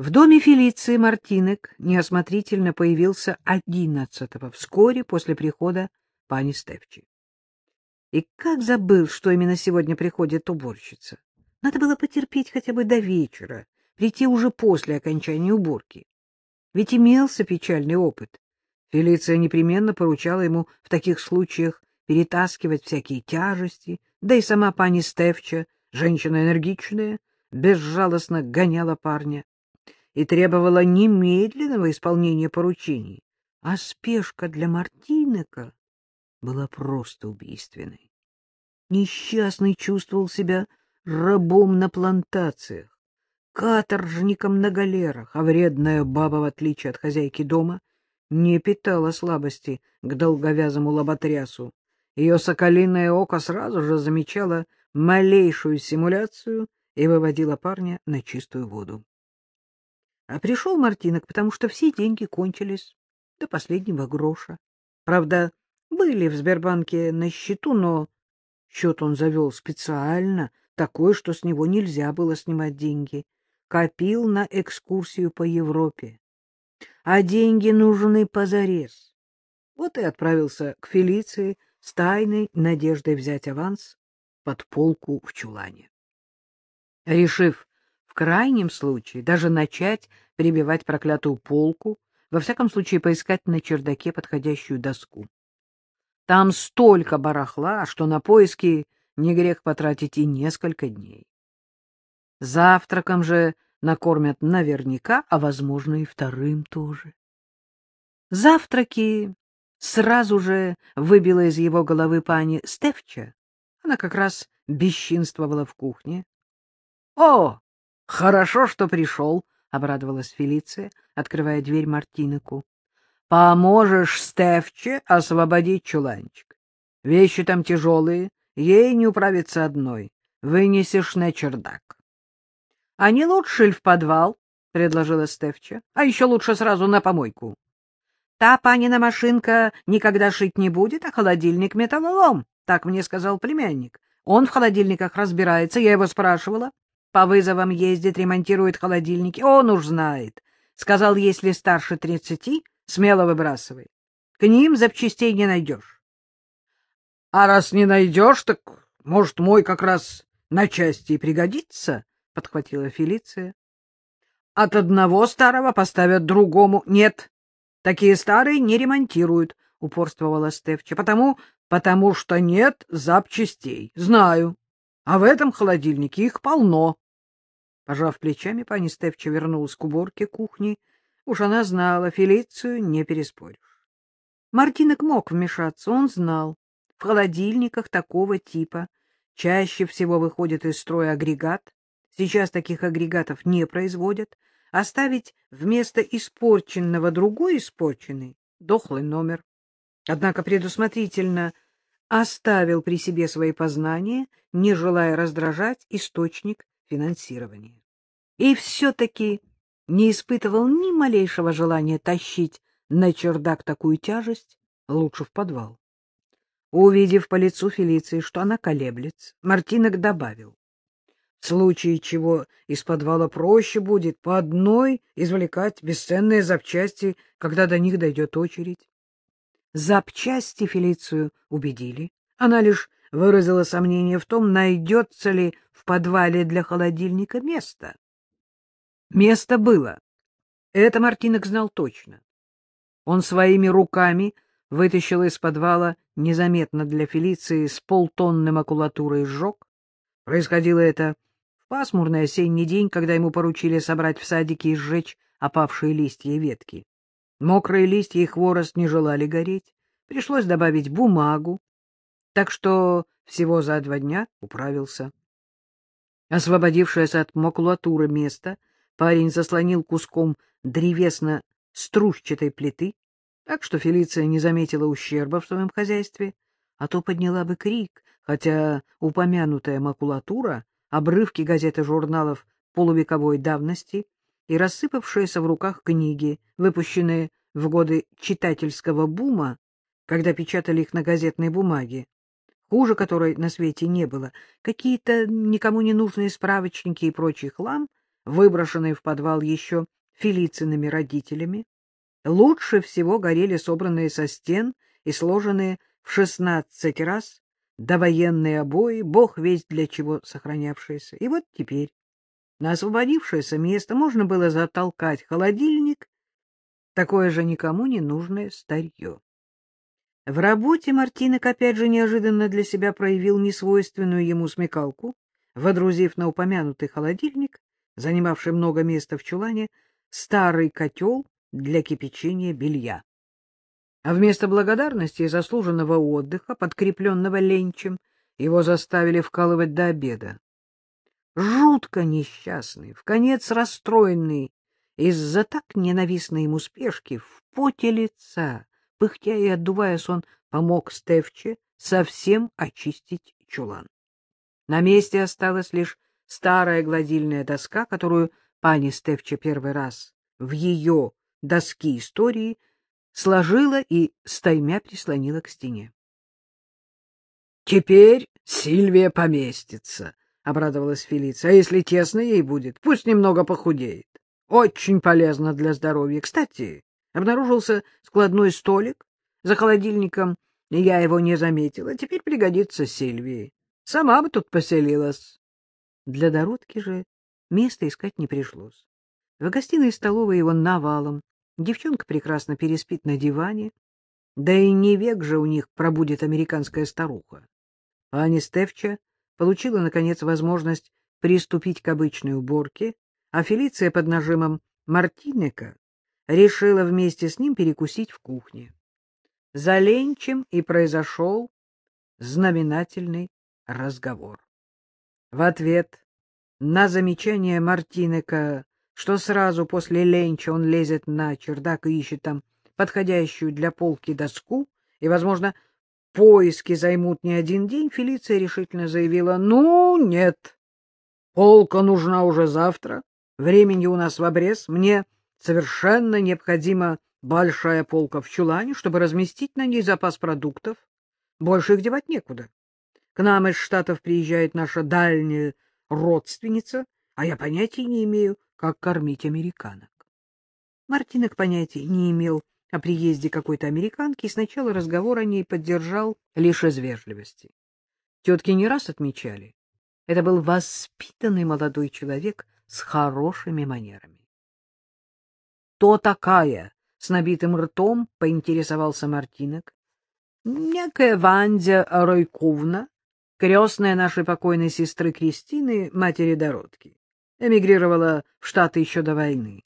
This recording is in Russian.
В доме Фелиции Мартинек неосмотрительно появился одиннадцатого, вскоре после прихода пани Стефчи. И как забыл, что именно сегодня приходит уборщица. Надо было потерпеть хотя бы до вечера, прийти уже после окончания уборки. Ведь имелся печальный опыт. Фелиция непременно поручала ему в таких случаях перетаскивать всякие тяжести, да и сама пани Стефча, женщина энергичная, безжалостно гоняла парня и требовала немедленного исполнения поручений, а спешка для Мартинека была просто убийственной. Несчастный чувствовал себя рабом на плантациях, каторжником на галерах, а вредная баба, в отличие от хозяйки дома, не питала слабости к долговязому лоботрясу. Ее соколиное око сразу же замечало малейшую симуляцию и выводило парня на чистую воду. А пришел Мартинок, потому что все деньги кончились до последнего гроша. Правда, были в Сбербанке на счету, но счет он завел специально, такой, что с него нельзя было снимать деньги. Копил на экскурсию по Европе. А деньги нужны позарез. Вот и отправился к Фелиции с тайной надеждой взять аванс под полку в чулане. Решив крайнем случае даже начать прибивать проклятую полку, во всяком случае поискать на чердаке подходящую доску. Там столько барахла, что на поиски не грех потратить и несколько дней. Завтраком же накормят наверняка, а, возможно, и вторым тоже. Завтраки сразу же выбила из его головы пани Стефча. Она как раз бесчинствовала в кухне. — О, хорошо, что пришел, — обрадовалась Фелиция, открывая дверь Мартинеку. Поможешь Стефче освободить чуланчик. Вещи там тяжелые, ей не управиться одной. Вынесешь на чердак. — А не лучше ли в подвал? — предложила Стефча. — А еще лучше сразу на помойку. Та панина машинка никогда шить не будет, а холодильник металлолом, так мне сказал племянник. Он в холодильниках разбирается, я его спрашивала. По вызовам ездит, ремонтирует холодильники, он уж знает. Сказал, если старше тридцати, Смело выбрасывай. К ним запчастей не найдешь. — А раз не найдешь, так, может, мой как раз на части и пригодится, — подхватила Фелиция. — От одного старого поставят другому. Нет, такие старые не ремонтируют, — упорствовала Стефча, — потому, потому что нет запчастей. Знаю. А в этом холодильнике их полно. Пожав плечами, пани Стефча вернулась к уборке кухни Уж она знала, Фелицию не переспоришь. Мартинок мог вмешаться, он знал. В холодильниках такого типа чаще всего выходит из строя агрегат. Сейчас таких агрегатов не производят. Оставить вместо испорченного другой испорченный — дохлый номер. Однако предусмотрительно оставил при себе свои познания, не желая раздражать источник финансирования. И все-таки не испытывал ни малейшего желания тащить на чердак такую тяжесть, лучше в подвал. Увидев по лицу Фелиции, что она колеблется, Мартинок добавил. В случае чего из подвала проще будет по одной извлекать бесценные запчасти, когда до них дойдет очередь. Запчасти Фелицию убедили. Она лишь выразила сомнение в том, найдется ли в подвале для холодильника место. Место было. Это Мартинок знал точно. Он своими руками вытащил из подвала незаметно для Фелиции с полтонны макулатуры сжег. Происходило это в пасмурный осенний день, когда ему поручили собрать в садике и сжечь опавшие листья и ветки. Мокрые листья и хворост не желали гореть. Пришлось добавить бумагу, так что всего за два дня управился. Освободившееся от макулатуры место — Парень заслонил куском древесно-стружчатой плиты, так что Фелиция не заметила ущерба в своем хозяйстве, а то подняла бы крик, хотя упомянутая макулатура, обрывки газет и журналов полувековой давности и рассыпавшиеся в руках книги, выпущенные в годы читательского бума, когда печатали их на газетной бумаге, хуже которой на свете не было, какие-то никому не нужные справочники и прочий хлам — выброшенные в подвал еще Фелициными родителями, лучше всего горели собранные со стен и сложенные в шестнадцать раз довоенные обои, бог весть для чего сохранявшиеся. И вот теперь на освободившееся место можно было затолкать холодильник, такое же никому не нужное старье. В работе Мартинок опять же неожиданно для себя проявил несвойственную ему смекалку, водрузив на упомянутый холодильник, занимавший много места в чулане, старый котел для кипячения белья. А вместо благодарности и заслуженного отдыха, подкрепленного ленчем, его заставили вкалывать до обеда. Жутко несчастный, в конец расстроенный из-за так ненавистной ему спешки, в поте лица, пыхтя и отдуваясь, он помог Стевче совсем очистить чулан. На месте осталась лишь старая гладильная доска, которую пани Стевче первый раз в ее доски истории сложила и стаймя прислонила к стене. — Теперь Сильвия поместится, — обрадовалась Фелиция. — А если тесно ей будет, пусть немного похудеет. Очень полезно для здоровья. Кстати, обнаружился складной столик за холодильником, и я его не заметила. Теперь пригодится Сильвии. Сама бы тут поселилась. Для Дородки же места искать не пришлось. В гостиной и столовой его навалом. Девчонка прекрасно переспит на диване. Да и не век же у них пробудет американская старуха. Аня Стевча получила, наконец, возможность приступить к обычной уборке, а Фелиция под нажимом Мартинека решила вместе с ним перекусить в кухне. За ленчем и произошел знаменательный разговор. В ответ на замечание Мартинека, что сразу после ленча он лезет на чердак и ищет там подходящую для полки доску, и, возможно, поиски займут не один день, Фелиция решительно заявила, «Ну, нет, полка нужна уже завтра, времени у нас в обрез, мне совершенно необходима большая полка в чулане, чтобы разместить на ней запас продуктов, больше их девать некуда. К нам из Штатов приезжает наша дальняя родственница, а я понятия не имею, как кормить американок. Мартинок понятия не имел о приезде какой-то американки и сначала разговор о ней поддержал лишь из вежливости. Тетки не раз отмечали, это был воспитанный молодой человек с хорошими манерами. — То такая? — с набитым ртом поинтересовался Мартинок. — Некая Вандя Ройковна, крестная нашей покойной сестры Кристины, матери Дородки. Эмигрировала в Штаты еще до войны.